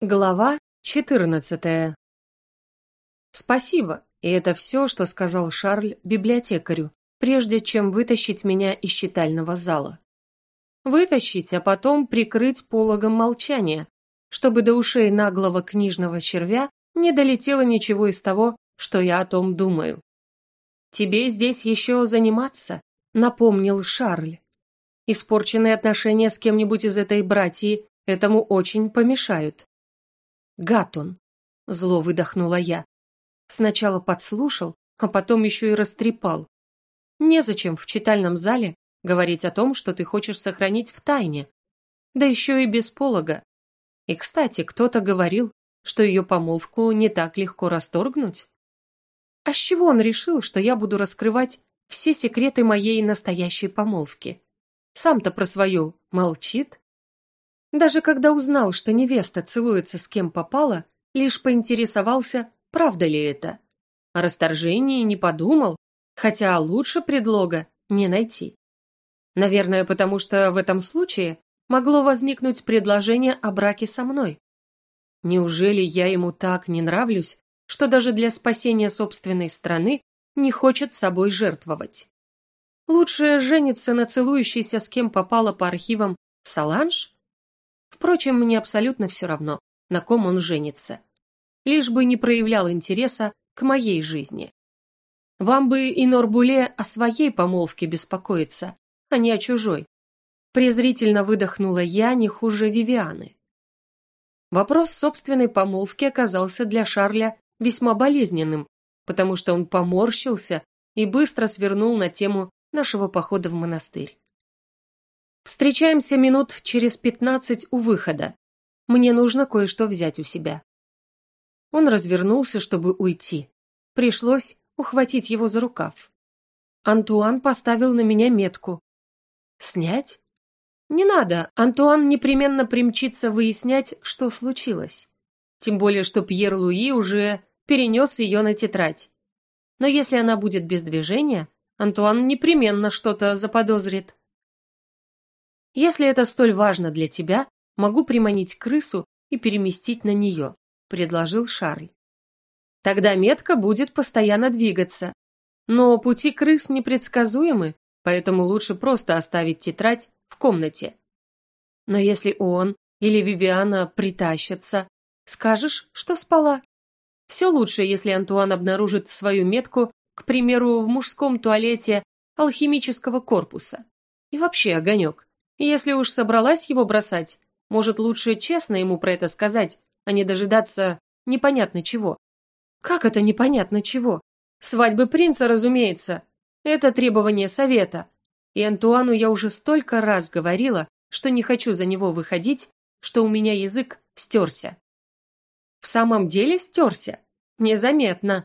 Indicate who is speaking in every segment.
Speaker 1: Глава 14. Спасибо, и это все, что сказал Шарль библиотекарю, прежде чем вытащить меня из читального зала. Вытащить, а потом прикрыть пологом молчания, чтобы до ушей наглого книжного червя не долетело ничего из того, что я о том думаю. «Тебе здесь еще заниматься», — напомнил Шарль. «Испорченные отношения с кем-нибудь из этой братьи этому очень помешают». Гад он! Зло выдохнула я. Сначала подслушал, а потом еще и растрепал. Незачем в читальном зале говорить о том, что ты хочешь сохранить в тайне. Да еще и без полога. И, кстати, кто-то говорил, что ее помолвку не так легко расторгнуть. А с чего он решил, что я буду раскрывать все секреты моей настоящей помолвки? Сам-то про свою молчит. Даже когда узнал, что невеста целуется с кем попало, лишь поинтересовался, правда ли это. О расторжении не подумал, хотя лучше предлога не найти. Наверное, потому что в этом случае могло возникнуть предложение о браке со мной. Неужели я ему так не нравлюсь, что даже для спасения собственной страны не хочет собой жертвовать? Лучше жениться на целующейся с кем попало по архивам Саланж Впрочем, мне абсолютно все равно, на ком он женится. Лишь бы не проявлял интереса к моей жизни. Вам бы и Норбуле о своей помолвке беспокоиться, а не о чужой. Презрительно выдохнула я не хуже Вивианы. Вопрос собственной помолвки оказался для Шарля весьма болезненным, потому что он поморщился и быстро свернул на тему нашего похода в монастырь. Встречаемся минут через пятнадцать у выхода. Мне нужно кое-что взять у себя. Он развернулся, чтобы уйти. Пришлось ухватить его за рукав. Антуан поставил на меня метку. Снять? Не надо, Антуан непременно примчится выяснять, что случилось. Тем более, что Пьер Луи уже перенес ее на тетрадь. Но если она будет без движения, Антуан непременно что-то заподозрит. Если это столь важно для тебя, могу приманить крысу и переместить на нее», – предложил Шарль. «Тогда метка будет постоянно двигаться. Но пути крыс непредсказуемы, поэтому лучше просто оставить тетрадь в комнате. Но если он или Вивиана притащатся, скажешь, что спала. Все лучше, если Антуан обнаружит свою метку, к примеру, в мужском туалете алхимического корпуса. И вообще, Огонек, если уж собралась его бросать, может, лучше честно ему про это сказать, а не дожидаться непонятно чего. Как это непонятно чего? Свадьбы принца, разумеется. Это требование совета. И Антуану я уже столько раз говорила, что не хочу за него выходить, что у меня язык стерся. В самом деле стерся? Незаметно.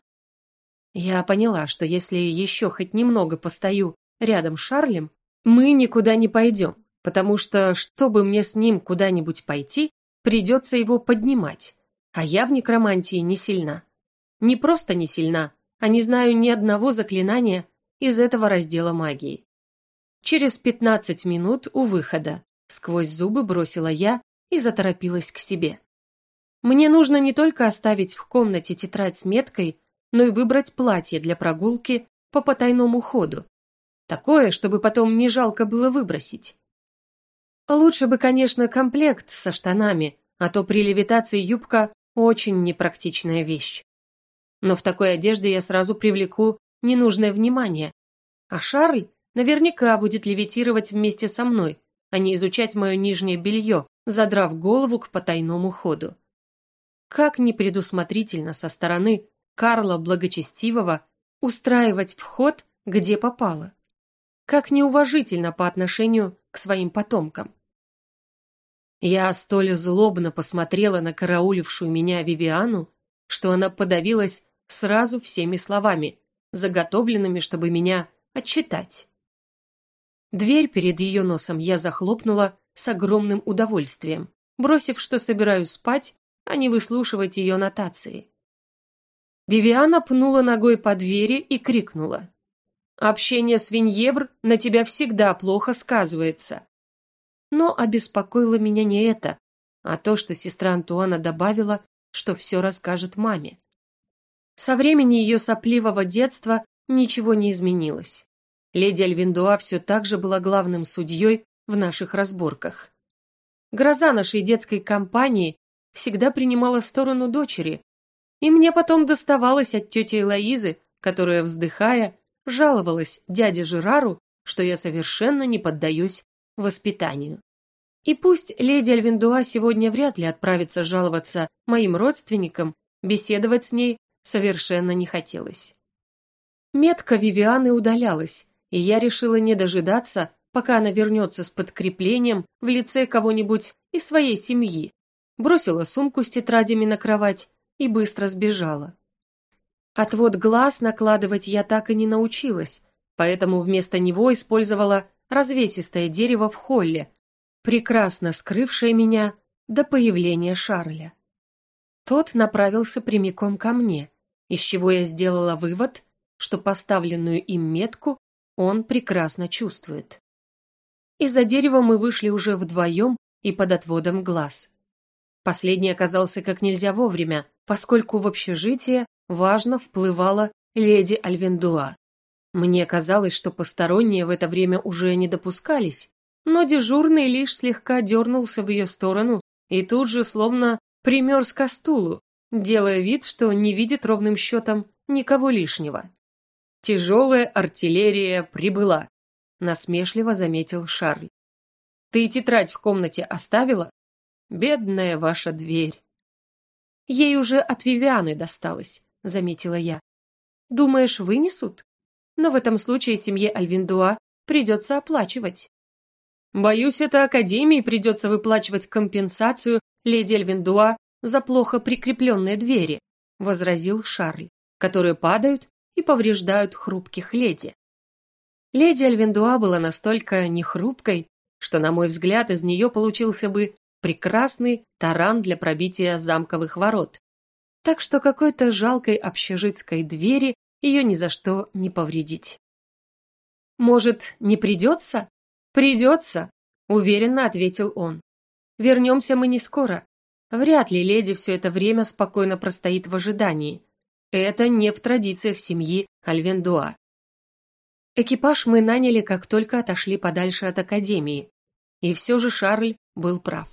Speaker 1: Я поняла, что если еще хоть немного постою рядом с Шарлем, мы никуда не пойдем потому что, чтобы мне с ним куда-нибудь пойти, придется его поднимать, а я в некромантии не сильна. Не просто не сильна, а не знаю ни одного заклинания из этого раздела магии. Через пятнадцать минут у выхода сквозь зубы бросила я и заторопилась к себе. Мне нужно не только оставить в комнате тетрадь с меткой, но и выбрать платье для прогулки по потайному ходу. Такое, чтобы потом не жалко было выбросить. Лучше бы, конечно, комплект со штанами, а то при левитации юбка очень непрактичная вещь. Но в такой одежде я сразу привлеку ненужное внимание. А Шарль наверняка будет левитировать вместе со мной, а не изучать мое нижнее белье, задрав голову к потайному ходу. Как непредусмотрительно со стороны Карла Благочестивого устраивать вход, где попало. Как неуважительно по отношению к своим потомкам. Я столь злобно посмотрела на караулившую меня Вивиану, что она подавилась сразу всеми словами, заготовленными, чтобы меня отчитать. Дверь перед ее носом я захлопнула с огромным удовольствием, бросив, что собираюсь спать, а не выслушивать ее нотации. Вивиана пнула ногой по двери и крикнула. Общение с Виньевр на тебя всегда плохо сказывается. Но обеспокоило меня не это. а то, что сестра Антуана добавила, что все расскажет маме. Со времени ее сопливого детства ничего не изменилось. Леди Альвиндуа все так же была главным судьей в наших разборках. Гроза нашей детской компании всегда принимала сторону дочери, и мне потом доставалось от тети Элоизы, которая, вздыхая, жаловалась дяде Жерару, что я совершенно не поддаюсь воспитанию. И пусть леди Альвиндуа сегодня вряд ли отправится жаловаться моим родственникам, беседовать с ней совершенно не хотелось. Метка Вивианы удалялась, и я решила не дожидаться, пока она вернется с подкреплением в лице кого-нибудь из своей семьи. Бросила сумку с тетрадями на кровать и быстро сбежала. Отвод глаз накладывать я так и не научилась, поэтому вместо него использовала развесистое дерево в холле, прекрасно скрывшее меня до появления Шарля. Тот направился прямиком ко мне, из чего я сделала вывод, что поставленную им метку он прекрасно чувствует. Из-за дерева мы вышли уже вдвоем и под отводом глаз. Последний оказался как нельзя вовремя, поскольку в общежитие важно вплывала леди Альвендуа. Мне казалось, что посторонние в это время уже не допускались, но дежурный лишь слегка дернулся в ее сторону и тут же словно примерз ко стулу, делая вид, что не видит ровным счетом никого лишнего. «Тяжелая артиллерия прибыла», — насмешливо заметил Шарль. «Ты тетрадь в комнате оставила? Бедная ваша дверь». Ей уже от Вивианы досталось заметила я. Думаешь, вынесут? Но в этом случае семье Альвиндуа придется оплачивать. Боюсь, это Академии придется выплачивать компенсацию леди Альвиндуа за плохо прикрепленные двери, возразил Шарль, которые падают и повреждают хрупких леди. Леди Альвиндуа была настолько нехрупкой, что, на мой взгляд, из нее получился бы прекрасный таран для пробития замковых ворот так что какой-то жалкой общежитской двери ее ни за что не повредить. «Может, не придется?» «Придется», — уверенно ответил он. «Вернемся мы не скоро. Вряд ли леди все это время спокойно простоит в ожидании. Это не в традициях семьи Альвендуа». Экипаж мы наняли, как только отошли подальше от академии. И все же Шарль был прав.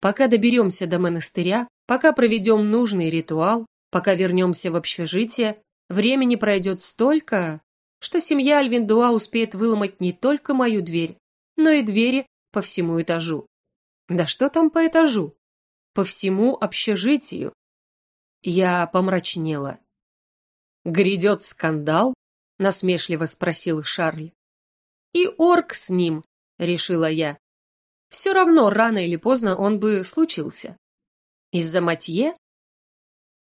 Speaker 1: Пока доберемся до монастыря, пока проведем нужный ритуал, пока вернемся в общежитие, времени пройдет столько, что семья Альвиндуа успеет выломать не только мою дверь, но и двери по всему этажу. Да что там по этажу? По всему общежитию. Я помрачнела. «Грядет скандал?» — насмешливо спросил Шарль. «И орк с ним», — решила я. Все равно, рано или поздно он бы случился. Из-за Матье?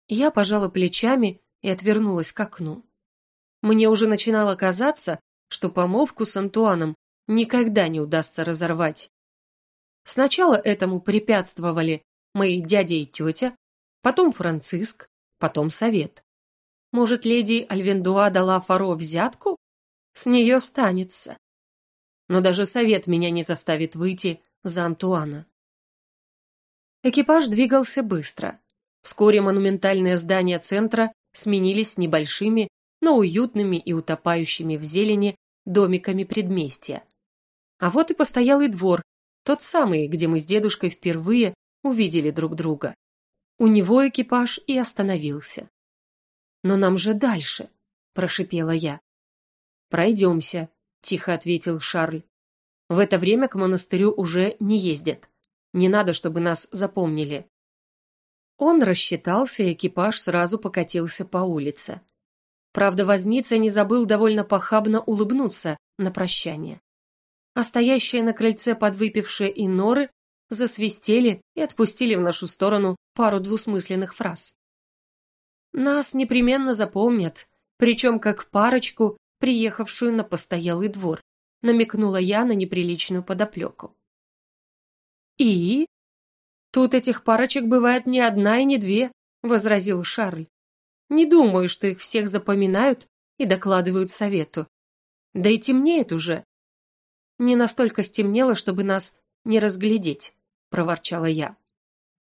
Speaker 1: Я пожала плечами и отвернулась к окну. Мне уже начинало казаться, что помолвку с Антуаном никогда не удастся разорвать. Сначала этому препятствовали мои дядя и тетя, потом Франциск, потом совет. Может, леди Альвендуа дала Фаро взятку? С нее станется. Но даже совет меня не заставит выйти за Антуана. Экипаж двигался быстро. Вскоре монументальные здания центра сменились небольшими, но уютными и утопающими в зелени домиками предместья. А вот и постоялый двор, тот самый, где мы с дедушкой впервые увидели друг друга. У него экипаж и остановился. «Но нам же дальше», – прошипела я. «Пройдемся», – тихо ответил Шарль. В это время к монастырю уже не ездят. Не надо, чтобы нас запомнили. Он рассчитался, и экипаж сразу покатился по улице. Правда, возница не забыл довольно похабно улыбнуться на прощание. А стоящие на крыльце подвыпившие иноры засвистели и отпустили в нашу сторону пару двусмысленных фраз. Нас непременно запомнят, причем как парочку, приехавшую на постоялый двор намекнула я на неприличную подоплеку. «И?» «Тут этих парочек бывает не одна и не две», — возразил Шарль. «Не думаю, что их всех запоминают и докладывают совету. Да и темнеет уже». Не настолько стемнело, чтобы нас не разглядеть. проворчала я.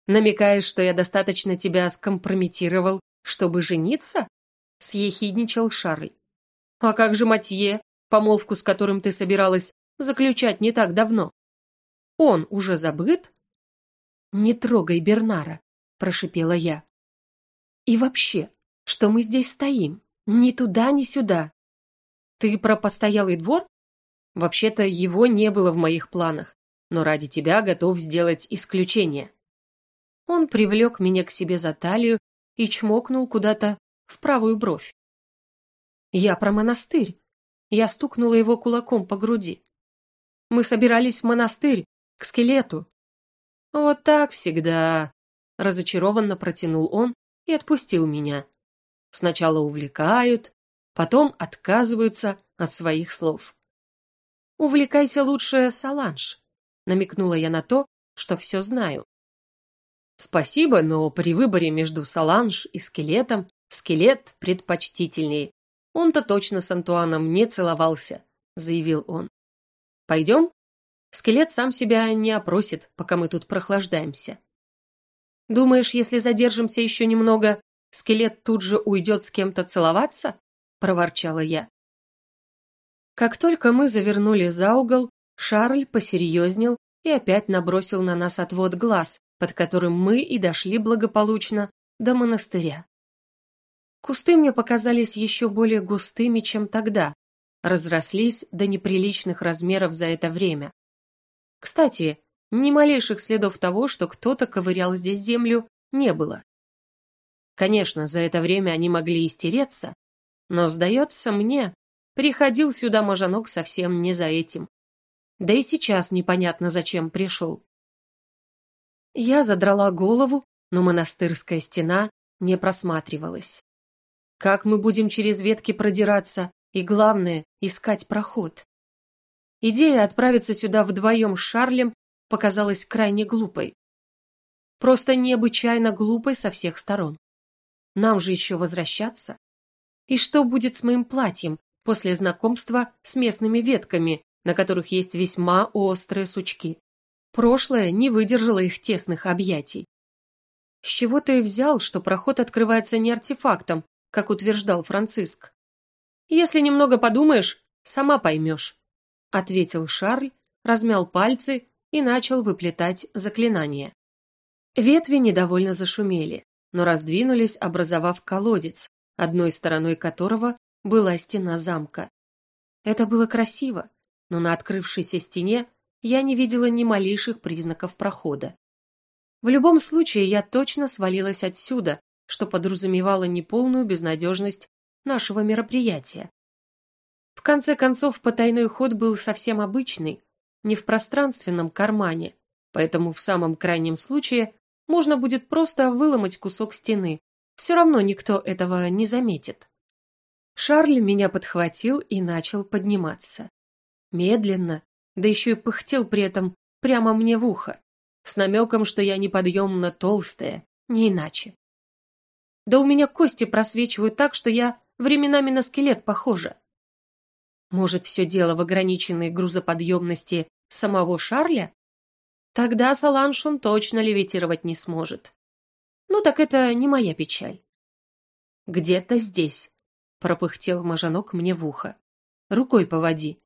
Speaker 1: «Намекаешь, что я достаточно тебя скомпрометировал, чтобы жениться?» — съехидничал Шарль. «А как же Матье, помолвку с которым ты собиралась заключать не так давно? Он уже забыт?» «Не трогай Бернара», — прошипела я. «И вообще, что мы здесь стоим? Ни туда, ни сюда. Ты про постоялый двор? Вообще-то его не было в моих планах, но ради тебя готов сделать исключение. Он привлек меня к себе за талию и чмокнул куда-то в правую бровь. Я про монастырь. Я стукнула его кулаком по груди. Мы собирались в монастырь, к скелету. Вот так всегда. Разочарованно протянул он и отпустил меня. Сначала увлекают, потом отказываются от своих слов. «Увлекайся лучше, Саланж», — намекнула я на то, что все знаю. Спасибо, но при выборе между Саланж и скелетом скелет предпочтительнее. Он-то точно с Антуаном не целовался, заявил он. Пойдем? Скелет сам себя не опросит, пока мы тут прохлаждаемся. Думаешь, если задержимся еще немного, скелет тут же уйдет с кем-то целоваться? проворчала я. Как только мы завернули за угол, Шарль посерьезнел и опять набросил на нас отвод глаз, под которым мы и дошли благополучно до монастыря. Кусты мне показались еще более густыми, чем тогда, разрослись до неприличных размеров за это время. Кстати, ни малейших следов того, что кто-то ковырял здесь землю, не было. Конечно, за это время они могли истереться, но, сдается мне, приходил сюда Можанок совсем не за этим. Да и сейчас непонятно, зачем пришел. Я задрала голову, но монастырская стена не просматривалась. Как мы будем через ветки продираться и, главное, искать проход? Идея отправиться сюда вдвоем с Шарлем показалась крайне глупой. Просто необычайно глупой со всех сторон. Нам же еще возвращаться. И что будет с моим платьем после знакомства с местными ветками, на которых есть весьма острые сучки? Прошлое не выдержало их тесных объятий. С чего ты взял, что проход открывается не артефактом, как утверждал Франциск? Если немного подумаешь, сама поймешь, ответил Шарль, размял пальцы и начал выплетать заклинание. Ветви недовольно зашумели, но раздвинулись, образовав колодец, одной стороной которого была стена замка. Это было красиво, но на открывшейся стене я не видела ни малейших признаков прохода. В любом случае, я точно свалилась отсюда, что подразумевало неполную безнадежность нашего мероприятия. В конце концов, потайной ход был совсем обычный, не в пространственном кармане, поэтому в самом крайнем случае можно будет просто выломать кусок стены. Все равно никто этого не заметит. Шарль меня подхватил и начал подниматься. Медленно, да еще и пыхтел при этом прямо мне в ухо, с намеком, что я неподъемно толстая, не иначе. Да у меня кости просвечивают так, что я временами на скелет похожа. Может, все дело в ограниченной грузоподъемности самого Шарля? Тогда Саланш он точно левитировать не сможет. Ну так это не моя печаль. Где-то здесь, пропыхтел мажанок мне в ухо. Рукой поводи.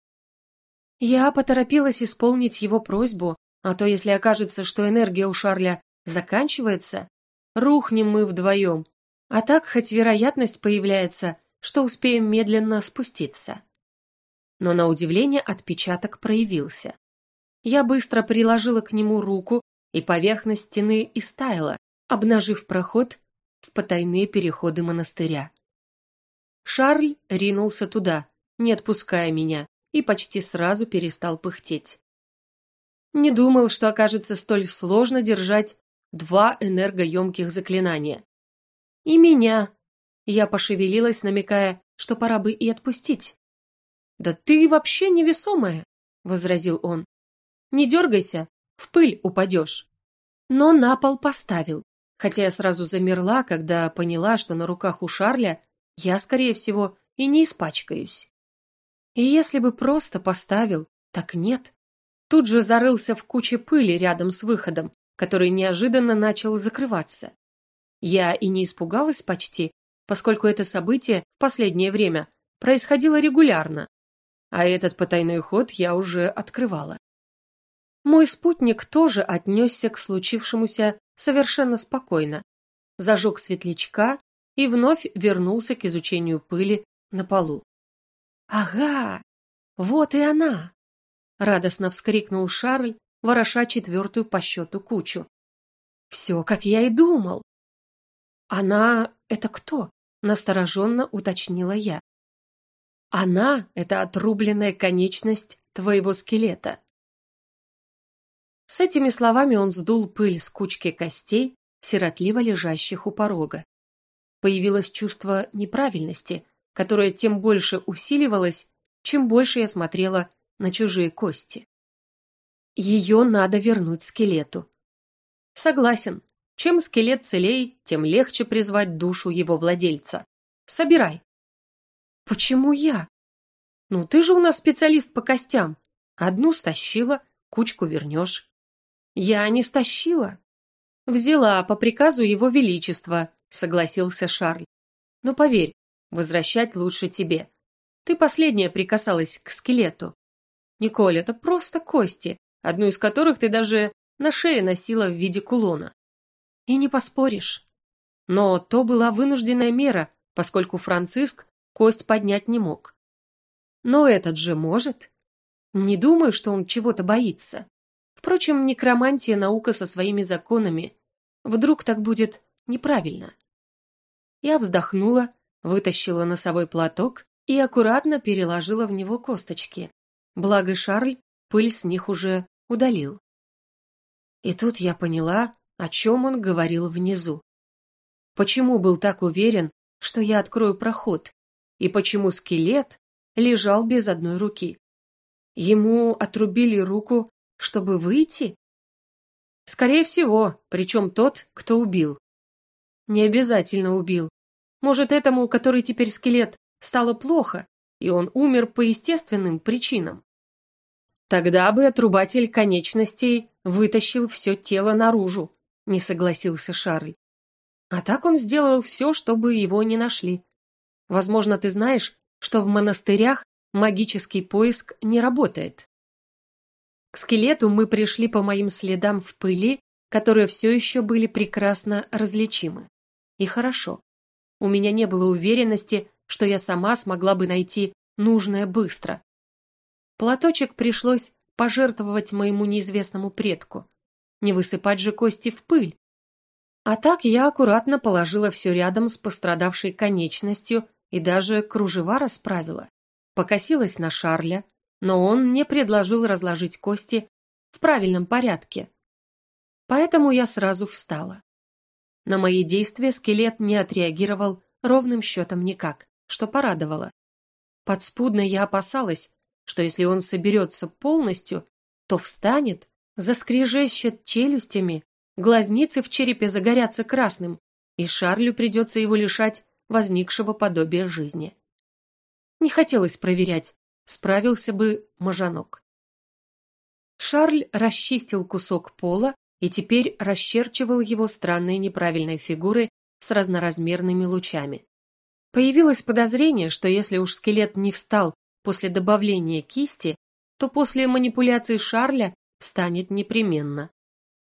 Speaker 1: Я поторопилась исполнить его просьбу, а то если окажется, что энергия у Шарля заканчивается, рухнем мы вдвоем. А так хоть вероятность появляется, что успеем медленно спуститься. Но на удивление отпечаток проявился. Я быстро приложила к нему руку, и поверхность стены истаяла, обнажив проход в потайные переходы монастыря. Шарль ринулся туда, не отпуская меня, и почти сразу перестал пыхтеть. Не думал, что окажется столь сложно держать два энергоемких заклинания. И меня. Я пошевелилась, намекая, что пора бы и отпустить. «Да ты вообще невесомая», — возразил он. «Не дергайся, в пыль упадешь». Но на пол поставил, хотя я сразу замерла, когда поняла, что на руках у Шарля я, скорее всего, и не испачкаюсь. И если бы просто поставил, так нет. тут же зарылся в куче пыли рядом с выходом, который неожиданно начал закрываться. Я и не испугалась почти, поскольку это событие в последнее время происходило регулярно, а этот потайной ход я уже открывала. Мой спутник тоже отнесся к случившемуся совершенно спокойно, зажег светлячка и вновь вернулся к изучению пыли на полу. «Ага, вот и она!» — радостно вскрикнул Шарль, вороша четвертую по счету кучу. «Все, как я и думал!» «Она — это кто?» — настороженно уточнила я. «Она — это отрубленная конечность твоего скелета». С этими словами он сдул пыль с кучки костей, сиротливо лежащих у порога. Появилось чувство неправильности, которое тем больше усиливалось, чем больше я смотрела на чужие кости. Ее надо вернуть скелету. Согласен, чем скелет целей, тем легче призвать душу его владельца. Собирай. Почему я? Ну, ты же у нас специалист по костям. Одну стащила, кучку вернешь. Я не стащила. Взяла по приказу его величества, согласился Шарль. Но поверь, возвращать лучше тебе. Ты последняя прикасалась к скелету. Николь, это просто кости, одну из которых ты даже на шее носила в виде кулона. И не поспоришь. Но то была вынужденная мера, поскольку Франциск кость поднять не мог. Но этот же может. Не думаю, что он чего-то боится. Впрочем, некромантия наука со своими законами. Вдруг так будет неправильно. Я вздохнула, вытащила носовой платок и аккуратно переложила в него косточки. Благо Шарль пыль с них уже удалил. И тут я поняла, о чем он говорил внизу. Почему был так уверен, что я открою проход, и почему скелет лежал без одной руки. Ему отрубили руку чтобы выйти? Скорее всего, причем тот, кто убил. Не обязательно убил. Может, этому, который теперь скелет, стало плохо, и он умер по естественным причинам. Тогда бы отрубатель конечностей вытащил все тело наружу, не согласился Шарль. А так он сделал все, чтобы его не нашли. Возможно, ты знаешь, что в монастырях магический поиск не работает. К скелету мы пришли по моим следам в пыли, которые все еще были прекрасно различимы. И хорошо. У меня не было уверенности, что я сама смогла бы найти нужное быстро. Платочек пришлось пожертвовать моему неизвестному предку. Не высыпать же кости в пыль. А так я аккуратно положила все рядом с пострадавшей конечностью и даже кружева расправила. Покосилась на Шарля, но он не предложил разложить кости в правильном порядке. Поэтому я сразу встала. На мои действия скелет не отреагировал ровным счетом никак, что порадовало. Подспудно я опасалась, что если он соберется полностью, то встанет, заскрежещет челюстями, глазницы в черепе загорятся красным, и Шарлю придется его лишать возникшего подобия жизни. Не хотелось проверять, справился бы мажанок. Шарль расчистил кусок пола и теперь расчерчивал его странные неправильные фигуры с разноразмерными лучами. Появилось подозрение, что если уж скелет не встал после добавления кисти, то после манипуляции Шарля встанет непременно.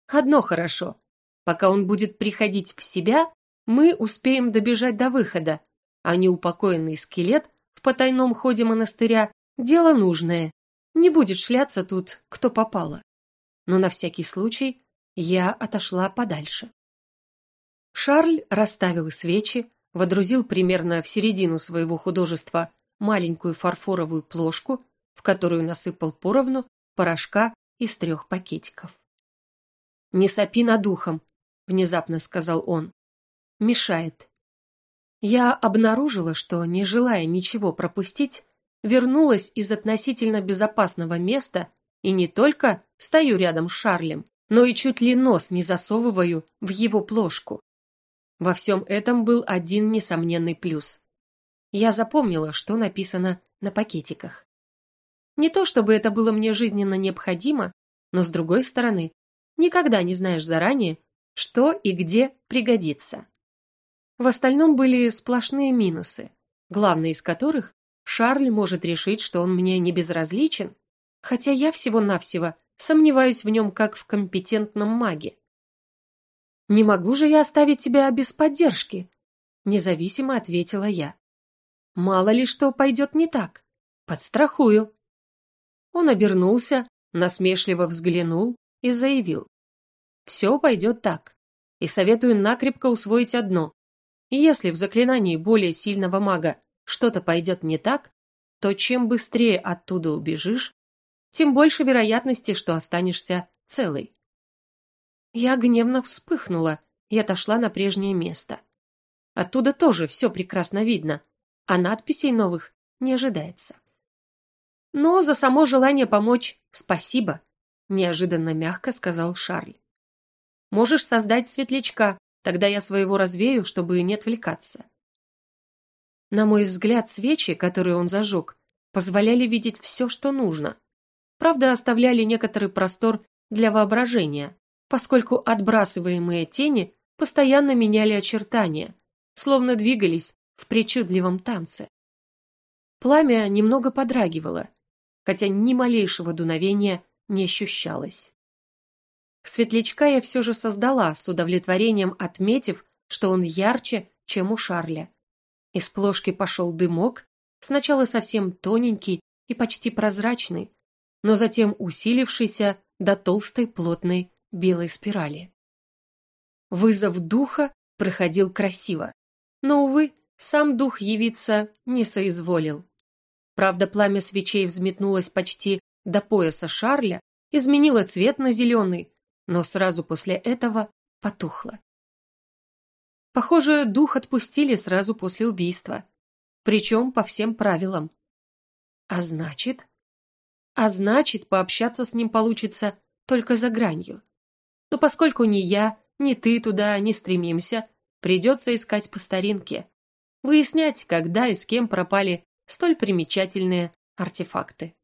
Speaker 1: Одно хорошо. Пока он будет приходить в себя, мы успеем добежать до выхода, а неупокоенный скелет в потайном ходе монастыря Дело нужное. Не будет шляться тут, кто попало. Но на всякий случай я отошла подальше. Шарль расставил свечи, водрузил примерно в середину своего художества маленькую фарфоровую плошку, в которую насыпал поровну порошка из трех пакетиков. «Не сопи над ухом», — внезапно сказал он. «Мешает». Я обнаружила, что, не желая ничего пропустить, вернулась из относительно безопасного места и не только стою рядом с Шарлем, но и чуть ли нос не засовываю в его плошку. Во всем этом был один несомненный плюс. Я запомнила, что написано на пакетиках. Не то чтобы это было мне жизненно необходимо, но с другой стороны, никогда не знаешь заранее, что и где пригодится. В остальном были сплошные минусы, главный из которых Шарль может решить, что он мне не безразличен, хотя я всего-навсего сомневаюсь в нем как в компетентном маге. «Не могу же я оставить тебя без поддержки», — независимо ответила я. «Мало ли что пойдет не так. Подстрахую». Он обернулся, насмешливо взглянул и заявил. «Все пойдет так. И советую накрепко усвоить одно. Если в заклинании более сильного мага что-то пойдет не так, то чем быстрее оттуда убежишь, тем больше вероятности, что останешься целой. Я гневно вспыхнула и отошла на прежнее место. Оттуда тоже все прекрасно видно, а надписей новых не ожидается. Но за само желание помочь спасибо, неожиданно мягко сказал Шарль. Можешь создать светлячка, тогда я своего развею, чтобы не отвлекаться. На мой взгляд, свечи, которые он зажег, позволяли видеть все, что нужно. Правда, оставляли некоторый простор для воображения, поскольку отбрасываемые тени постоянно меняли очертания, словно двигались в причудливом танце. Пламя немного подрагивало, хотя ни малейшего дуновения не ощущалось. Светлячка я все же создала, с удовлетворением отметив, что он ярче, чем у Шарля. Из плошки пошел дымок, сначала совсем тоненький и почти прозрачный, но затем усилившийся до толстой плотной белой спирали. Вызов духа проходил красиво, но, увы, сам дух явиться не соизволил. Правда, пламя свечей взметнулось почти до пояса Шарля, изменило цвет на зеленый, но сразу после этого потухло. Похоже, дух отпустили сразу после убийства, причем по всем правилам. А значит... А значит, пообщаться с ним получится только за гранью. Но поскольку ни я, ни ты туда не стремимся, придется искать по старинке, выяснять, когда и с кем пропали столь примечательные артефакты.